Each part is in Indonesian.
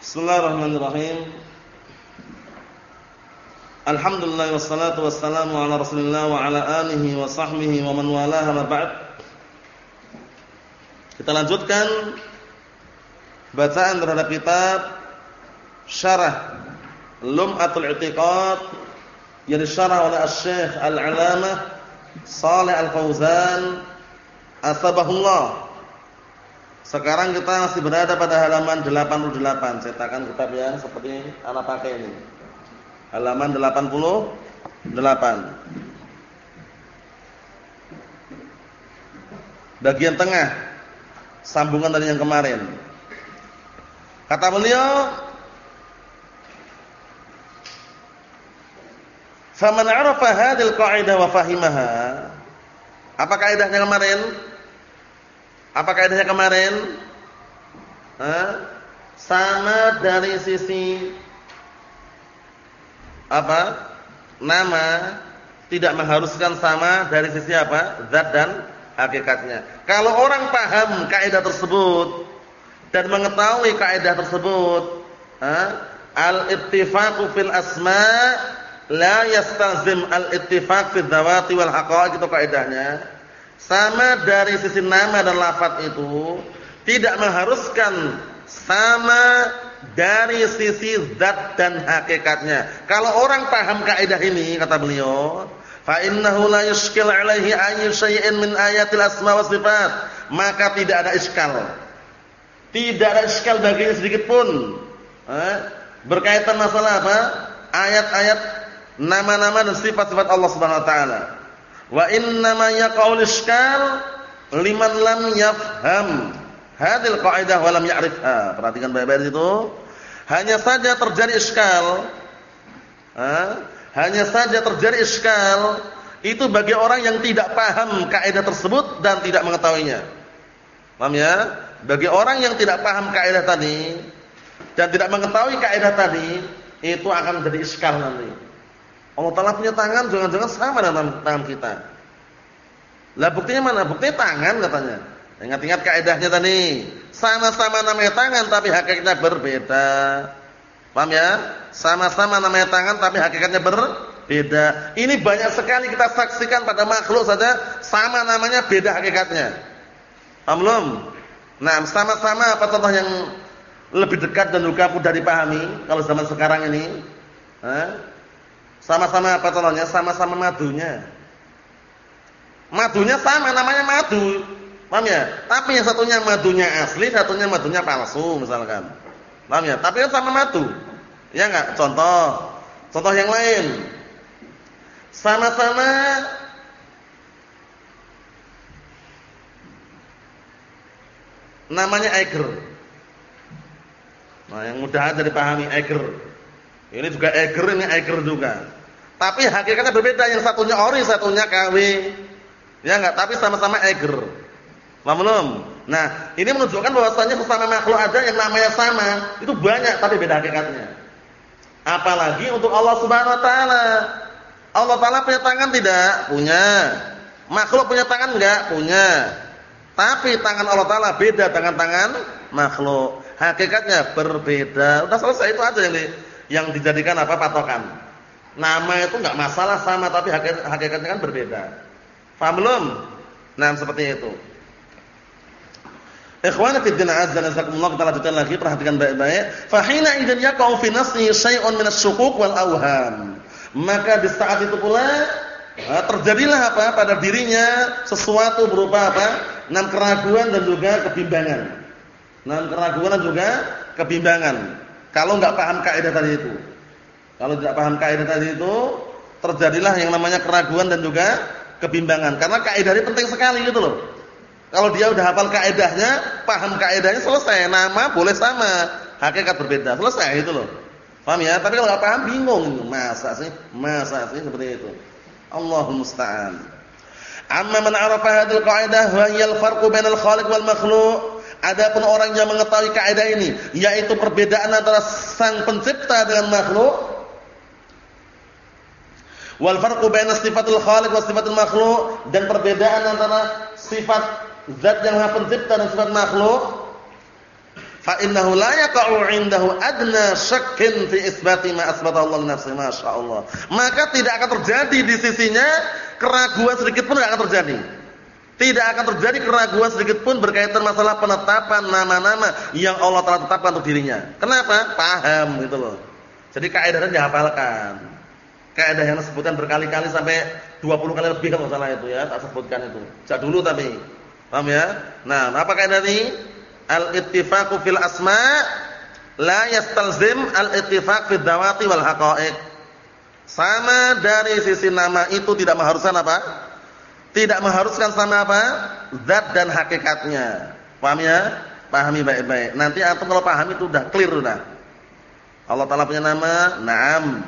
Bismillahirrahmanirrahim. Alhamdulillah wassalatu wassalamu ala Rasulillah wa ala alihi wa sahbihi wa man walaha ma ba'd. Kita lanjutkan bacaan terhadap kitab Syarah Lum'atul I'tiqad yang disyarah oleh Asy-Syaikh Al-'Alamah Shalih Al-Fauzan asbahullah sekarang kita masih berada pada halaman 88. Cetakan kitab ya seperti anak pakai ini. Halaman 88. Bagian tengah sambungan dari yang kemarin. Kata beliau, "Faman 'arafa hadhil qa'idah wa fahimaha" Apa kaidahnya kemarin? Apa kaidahnya kemarin? Hah? Sama dari sisi apa? Nama tidak mengharuskan sama dari sisi apa? Zat dan hakikatnya. Kalau orang paham kaidah tersebut dan mengetahui kaidah tersebut, al-ittifaqu fil asma la yastazim al-ittifaq fil dzawati wal haqa'iq itu kaidahnya sama dari sisi nama dan lafaz itu tidak mengharuskan sama dari sisi zat dan hakikatnya. Kalau orang paham kaidah ini kata beliau, fa innahu la yushkil alaihi ayyu syai'in min ayatil asma wa sifat, maka tidak ada iskal. Tidak ada iskal baginya sedikit pun. Eh? Berkaitan masalah apa? Ayat-ayat nama-nama dan sifat-sifat Allah Subhanahu wa taala. Wa inna ma yaqaul iskal liman lam yafham hadil qaidah wa lam ya'rifha. Perhatikan baik-baik itu. Hanya saja terjadi iskal. Hanya saja terjadi iskal itu bagi orang yang tidak paham kaidah tersebut dan tidak mengetahuinya. Paham ya? Bagi orang yang tidak paham kaidah tadi dan tidak mengetahui kaidah tadi, itu akan menjadi iskal nanti. Allah Taala punya tangan jangan-jangan sama dengan tangan kita. Lah buktinya mana? Buktinya tangan katanya. Ingat-ingat kaidahnya tadi. Sama-sama namanya tangan tapi hakikatnya berbeda. Paham ya? Sama-sama namanya tangan tapi hakikatnya berbeda. Ini banyak sekali kita saksikan pada makhluk saja sama namanya beda hakikatnya. Paham belum? Nah, sama-sama apa contoh yang lebih dekat dan juga mudah dipahami kalau zaman sekarang ini? Sama-sama apa contohnya? Sama-sama madunya. Madunya sama, namanya madu. Paham ya? Tapi yang satunya madunya asli, satunya madunya palsu misalkan. Paham ya? Tapi kan sama madu. Ya enggak? Contoh. Contoh yang lain. Sama-sama namanya Eiger. Nah, yang mudah aja dipahami Eiger. Ini juga Eiger, ini Eiger juga. Tapi hakikatnya berbeda, yang satunya ori, satunya KW. Ya enggak, tapi sama-sama eger. Paham Nah, ini menunjukkan bahwasanya sesama makhluk ada yang namanya sama, itu banyak tapi beda hakikatnya. Apalagi untuk Allah Subhanahu wa taala. Allah taala punya tangan tidak? Punya. Makhluk punya tangan enggak? Punya. Tapi tangan Allah taala beda dengan tangan makhluk. Hakikatnya berbeda. Udah selesai itu aja yang di, yang dijadikan apa patokan. Nama itu enggak masalah sama tapi hakikatnya kan berbeda. Paham belum? Nah, seperti itu. Ikhwana fi din azza nazakumullah kita lanjutkan lagi perhatikan baik-baik. Fa hina idzan yaqau fi nafsihi syai'un min asy-syukuk wal awham. Maka di saat itu pula terjadilah apa pada dirinya sesuatu berupa apa? Nan keraguan dan juga kebimbangan. Nan keraguan dan juga kebimbangan. Kalau enggak paham kaidah tadi itu. Kalau tidak paham kaidah tadi itu, terjadilah yang namanya keraguan dan juga kebimbangan. Karena kaidah ini penting sekali gitu loh. Kalau dia udah hafal kaidahnya, paham kaidahnya selesai, nama boleh sama, hakikat berbeda, selesai itu loh. Paham ya? Tapi kalau enggak paham bingung, masa sih? Masa sih seperti itu. Allahumma musta'an. Amma man 'arafa hadhihi al-qa'idah wa hiya al-farqu bainal khaliq wal makhluq. Adapun orang yang mengetahui kaidah ini, yaitu perbedaan antara sang pencipta dengan makhluk, Wal farqu baina sifatul khaliq wa sifatul makhluq. Dan perbedaan antara sifat zat yang Maha Pencipta dan sifat makhluk. Fa innahu la yaqa'u 'indahu adna syakkin fi isbati ma asbata Allah nafsi masyaallah. Maka tidak akan terjadi di sisinya keraguan sedikit pun tidak akan terjadi. Tidak akan terjadi keraguan sedikit pun berkaitan masalah penetapan nama-nama yang Allah telah tetapkan untuk dirinya. Kenapa? Paham gitu loh. Jadi kaidahnya dihafalkan kaidah yang disebutkan berkali-kali sampai 20 kali lebih kalau salah itu ya tak sebutkan itu sejak dulu tapi paham ya nah apa kaidah ini al-ittifaqu fil asma la yastalzim al-ittifaq fid dawati wal haqa'iq. Sama dari sisi nama itu tidak mengharuskan apa? Tidak mengharuskan sama apa? Zat dan hakikatnya. Paham ya? Pahami baik-baik. Nanti antum kalau paham itu udah clear udah. Allah Taala punya nama, Naam.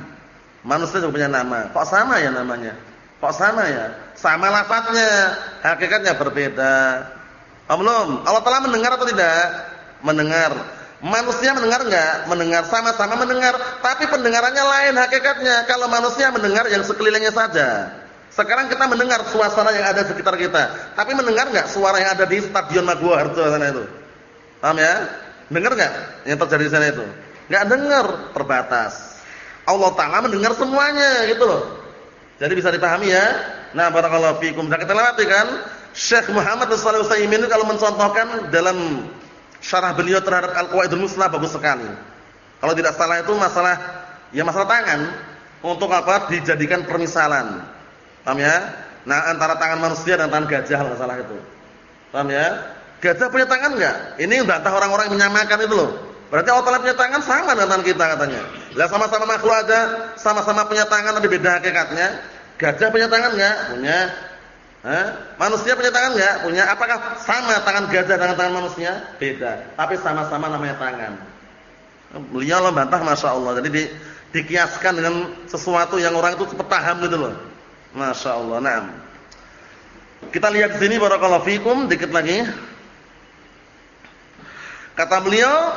Manusia juga punya nama. Kok sama ya namanya? Kok sama ya? Sama lafadznya, hakikatnya berbeda. belum? Allah Taala mendengar atau tidak? Mendengar. Manusia mendengar enggak? Mendengar sama-sama mendengar, tapi pendengarannya lain hakikatnya. Kalau manusia mendengar yang sekelilingnya saja. Sekarang kita mendengar suasana yang ada sekitar kita, tapi mendengar enggak suara yang ada di Stadion Maguwo Harjo sana itu? Paham ya? Dengar enggak yang terjadi di sana itu? Enggak dengar, terbatas. Allah Taala mendengar semuanya gitu loh. Jadi bisa dipahami ya. Nah, barakallahu fikum. Dan kita lewati kan Syekh Muhammad bin Shalih Utsaimin kalau mencontohkan dalam syarah beliau terhadap Al-Qawaidul Muslah bagus sekali. Kalau tidak salah itu masalah ya masalah tangan untuk apa dijadikan permisalan. Paham ya? Nah, antara tangan manusia dan tangan gajah kalau salah itu. Paham ya? Gajah punya tangan enggak? Ini bantah orang-orang menyamakan itu loh. Berarti Allah Taala punya tangan sama dengan tangan kita katanya. Lah sama-sama makhluk aja, sama-sama punya tangan tapi beda hakikatnya. Gajah punya tangan enggak? Punya. Hah? Manusia punya tangan enggak? Punya. Apakah sama tangan gajah dengan tangan manusia? Beda. Tapi sama-sama namanya tangan. Beliau membantah Masya Allah. Jadi di, dikiaskan dengan sesuatu yang orang itu cepat paham gitu loh. Masya Allah. Nah. Kita lihat sini barakallahu fikum dikit lagi. Kata beliau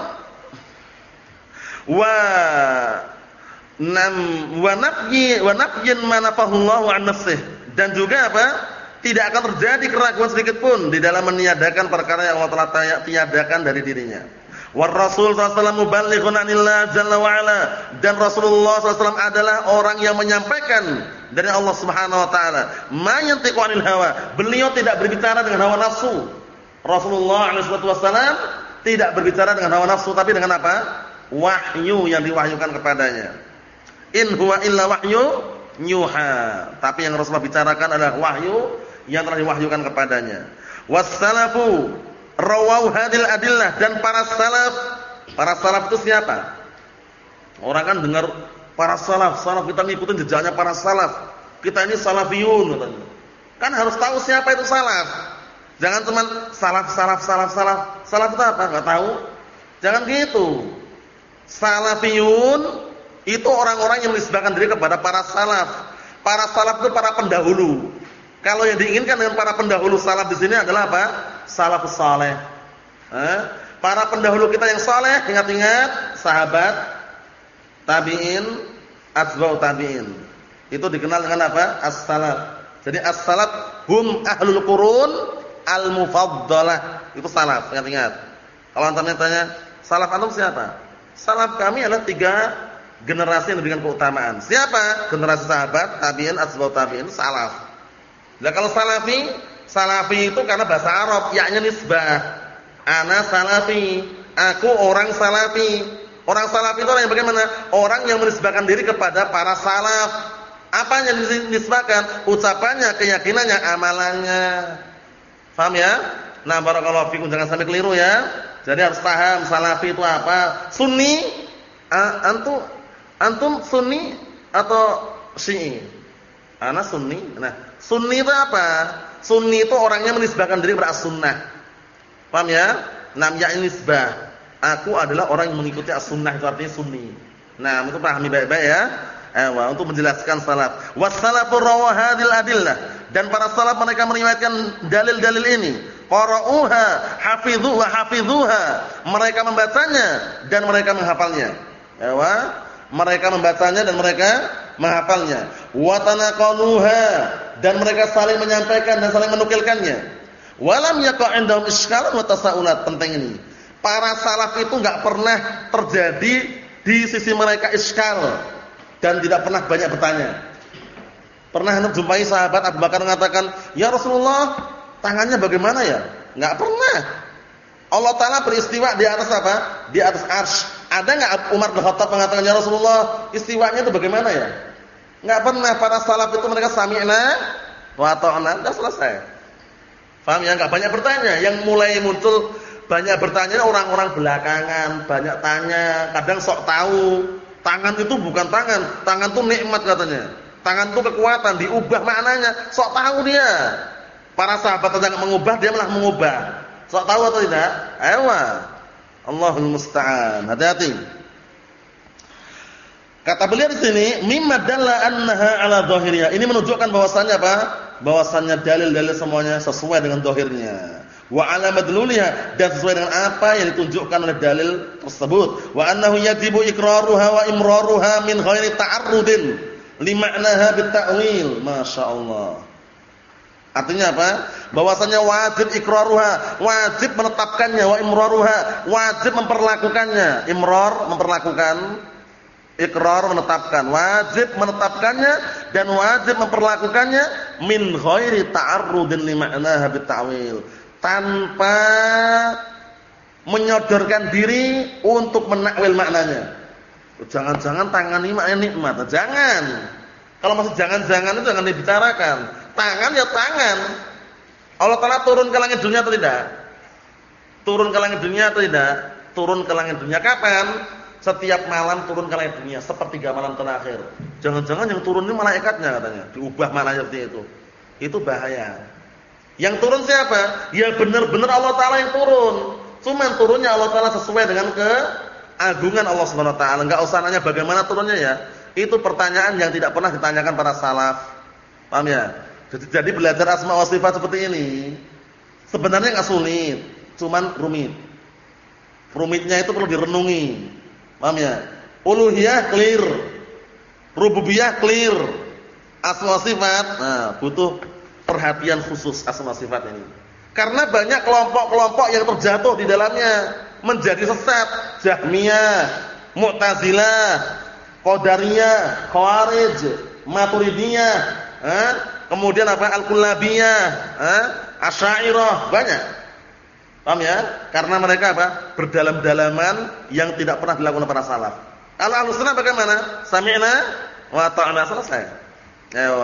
wa nam wa nafyi wa nafyin ma nafahullahu an nafsihi dan juga apa? Tidak akan terjadi keraguan sedikit pun di dalam meniadakan perkara yang Allah telah tiadakan dari dirinya. War Rasul sallallahu muballighun anillah jalla wa dan Rasulullah sallallahu adalah orang yang menyampaikan dari Allah Subhanahu wa taala. Ma yantiqu anil hawa. Beliau tidak berbicara dengan hawa nafsu. Rasulullah alaihi wasallam tidak berbicara dengan hawa nafsu tapi dengan apa? Wahyu yang diwahyukan kepadanya. In huwa illa wahyu nyuha. Tapi yang Rasulullah bicarakan adalah wahyu yang telah diwahyukan kepadanya. Wassalafu rawau hadil adillah dan para salaf. Para salaf itu siapa? Orang kan dengar para salaf, salaf kita ngikutin jejaknya para salaf. Kita ini salafiyun katanya. Kan harus tahu siapa itu salaf. Jangan cuma salaf salaf salaf salaf. Salaf itu apa? Enggak tahu. Jangan gitu. Salafiyun itu orang-orang yang menisbahkan diri kepada para salaf. Para salaf itu para pendahulu. Kalau yang diinginkan dengan para pendahulu salaf di sini adalah apa? Salafus saleh. Eh? Para pendahulu kita yang saleh, ingat-ingat sahabat, tabi'in, atba'u tabi'in. Itu dikenal dengan apa? As-salaf. Jadi as-salaf hum ahlul qurun al-mufaddalah. Itu salaf, ingat-ingat. Kalau antum tanya, salaf antum siapa? Salaf kami adalah tiga generasi yang diberikan keutamaan. Siapa? Generasi sahabat, tabi'in, atba'u tabi'in, salaf. Nah kalau salafi, salafi itu karena bahasa Arab, yaknya nisbah. Ana salafi, aku orang salafi. Orang salafi itu orang yang bagaimana? Orang yang menisbahkan diri kepada para salaf. Apa yang dinisbahkan? Ucapannya, keyakinannya, amalannya. Paham ya? Nah, barakallahu fikum jangan sampai keliru ya. Jadi harus paham salafi itu apa? Sunni antum antum sunni atau syi'i? Ana sunni. Nah, Sunni itu apa? Sunni itu orangnya menisbahkan diri kepada as-sunnah. Paham ya? Nam ya nisbah. Aku adalah orang yang mengikuti as-sunnah itu artinya sunni. Nah, itu pahami baik-baik ya. Ewa, untuk menjelaskan salaf. Wassalafu rawa adillah. Dan para salaf mereka meriwayatkan dalil-dalil ini. Qara'uha, hafidhu wa hafidhuha. Mereka membacanya dan mereka menghafalnya. Ewa, mereka membacanya dan mereka menghafalnya. Wa tanaqaluha dan mereka saling menyampaikan dan saling menukilkannya. Walam yaqa' indahum iskalun wa tasaulat penting ini. para salaf itu enggak pernah terjadi di sisi mereka iskal dan tidak pernah banyak bertanya. Pernah jumpai sahabat Abu Bakar mengatakan, "Ya Rasulullah, tangannya bagaimana ya?" Enggak pernah. Allah taala beristiwa di atas apa? Di atas arsy. Ada enggak Umar bin Khattab mengatakan, "Ya Rasulullah, istiwanya itu bagaimana ya?" Enggak pernah para salaf itu mereka sami'na wa ta'na, sudah selesai. Paham ya? Enggak banyak bertanya. Yang mulai muncul banyak bertanya orang-orang belakangan, banyak tanya, kadang sok tahu. Tangan itu bukan tangan, tangan itu nikmat katanya. Tangan itu kekuatan, diubah maknanya, sok tahu dia. Para sahabat yang mengubah, dia malah mengubah. Sok tahu atau tidak? Ayo. Allahul musta'an. Hati-hati. Kata beliau di sini, mimma dalla annaha ala dhahiriyah. Ini menunjukkan bahwasannya apa? Bahwasannya dalil-dalil semuanya sesuai dengan zahirnya. Wa ala madluliha dan sesuai dengan apa yang ditunjukkan oleh dalil tersebut. Wa annahu yajibu iqraruha wa imraruha min ghairi ta'arrudin lima'naha bitta'wil. Masyaallah. Artinya apa? Bahwasanya wajib iqraruha, wajib menetapkannya wa imraruha, wajib memperlakukannya. Imrar memperlakukan Ikrar menetapkan, wajib menetapkannya dan wajib memperlakukannya min ghairi ta'arrudin li ma'naha bita'wil. Tanpa menyodorkan diri untuk menakwil maknanya. Jangan-jangan tangan ini maknanya nikmat. Jangan. Kalau masih jangan-jangan itu jangan dibicarakan. Tangan ya tangan. Allah Taala turun ke langit dunia atau tidak? Turun ke langit dunia atau tidak? Turun ke langit dunia kapan? setiap malam turun ke langit dunia sepertiga malam terakhir. Jangan-jangan yang turun ini malaikatnya katanya, diubah seperti itu. Itu bahaya. Yang turun siapa? Ya benar-benar Allah taala yang turun. Cuman turunnya Allah taala sesuai dengan keagungan Allah Subhanahu wa taala. Enggak usah nanya bagaimana turunnya ya. Itu pertanyaan yang tidak pernah ditanyakan para salaf. Paham ya? Jadi, jadi belajar asma wa sifat seperti ini sebenarnya enggak sulit, cuman rumit. Rumitnya itu perlu direnungi. Paham ya? Uluhiyah clear. Rububiyah clear. Asma sifat nah butuh perhatian khusus asma sifat ini. Karena banyak kelompok-kelompok yang terjatuh di dalamnya menjadi sesat. Jahmiyah, Mu'tazilah, Qadariyah, Khawarij, Maturidiyah, eh? Kemudian apa Al-Kullabiyah, eh? Asy'ariyah, banyak. Paham ya? Karena mereka apa? Berdalam-dalaman yang tidak pernah dilakukan para salaf. Kalau Ahlussunnah bagaimana? Sami'na wa ta'na selesai. Ayo.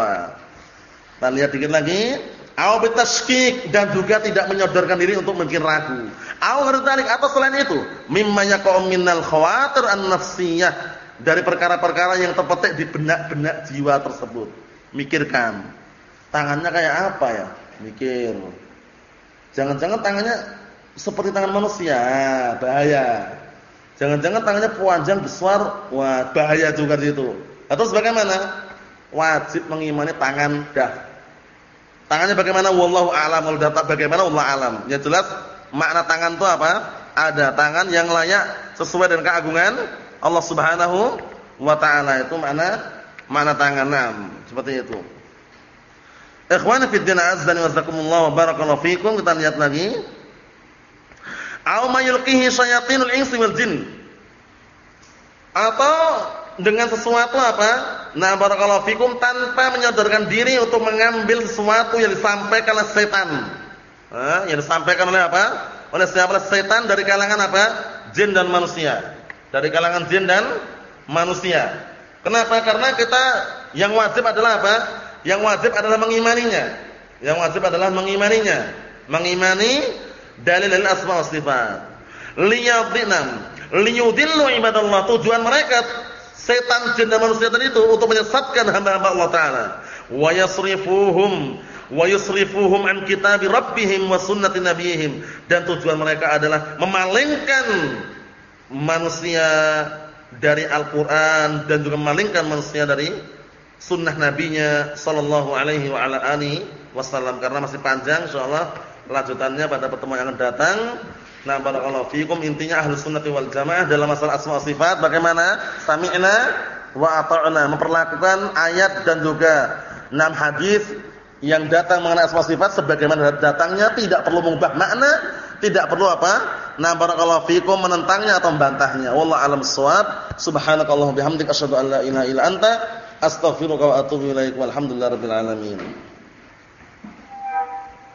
Kita lihat dikit lagi. Au bitashkik dan juga tidak menyodorkan diri untuk mungkin ragu. Au ghairu atau selain itu, mimma yaqa'u minal khawatir an-nafsiyah dari perkara-perkara yang terpetik di benak-benak jiwa tersebut. Mikirkan. Tangannya kayak apa ya? Mikir. Jangan-jangan tangannya seperti tangan manusia, bahaya. Jangan-jangan tangannya panjang besar, wah bahaya juga di situ. Atau sebagaimana? Wajib mengimani tangan dah. Tangannya bagaimana? Wallahu a'lam. Kalau data bagaimana? Allah alam. Ya jelas makna tangan itu apa? Ada tangan yang layak sesuai dengan keagungan Allah Subhanahu wa taala. Itu makna makna tangan. Nah, seperti itu. Ikhwan fi din azza wa jazakumullah wa barakallahu fikum. Kita lihat lagi. Au mayulqihi syayatinul insi wal jin. Atau dengan sesuatu apa? Nah, barakallahu fikum tanpa menyodorkan diri untuk mengambil sesuatu yang disampaikan oleh setan. Eh, yang disampaikan oleh apa? Oleh siapa? Setan dari kalangan apa? Jin dan manusia. Dari kalangan jin dan manusia. Kenapa? Karena kita yang wajib adalah apa? Yang wajib adalah mengimaninya. Yang wajib adalah mengimaninya. Mengimani dalil asma wa sifat. Liyadinam, liyudillu ibadallah. Tujuan mereka setan jin dan manusia tadi itu untuk menyesatkan hamba-hamba Allah taala. Wa yasrifuhum wa yusrifuhum an kitabi rabbihim wa sunnati nabiyihim dan tujuan mereka adalah memalingkan manusia dari Al-Qur'an dan juga memalingkan manusia dari sunnah nabinya sallallahu alaihi wa ala alihi wasallam karena masih panjang insyaallah lanjutannya pada pertemuan yang akan datang. Nah, barakallahu fikum intinya ahlus sunnah wal jamaah dalam masalah asma sifat bagaimana? Sami'na wa ata'na memperlakukan ayat dan juga enam hadis yang datang mengenai asma sifat sebagaimana datangnya tidak perlu mengubah makna, tidak perlu apa? nah barakallahu fikum menentangnya atau membantahnya. Wallahu alam shawab. Subhanakallahumma bihamdika asyhadu an la ilaha illa anta astaghfiruka wa atubu ilaik. Walhamdulillahirabbil alamin.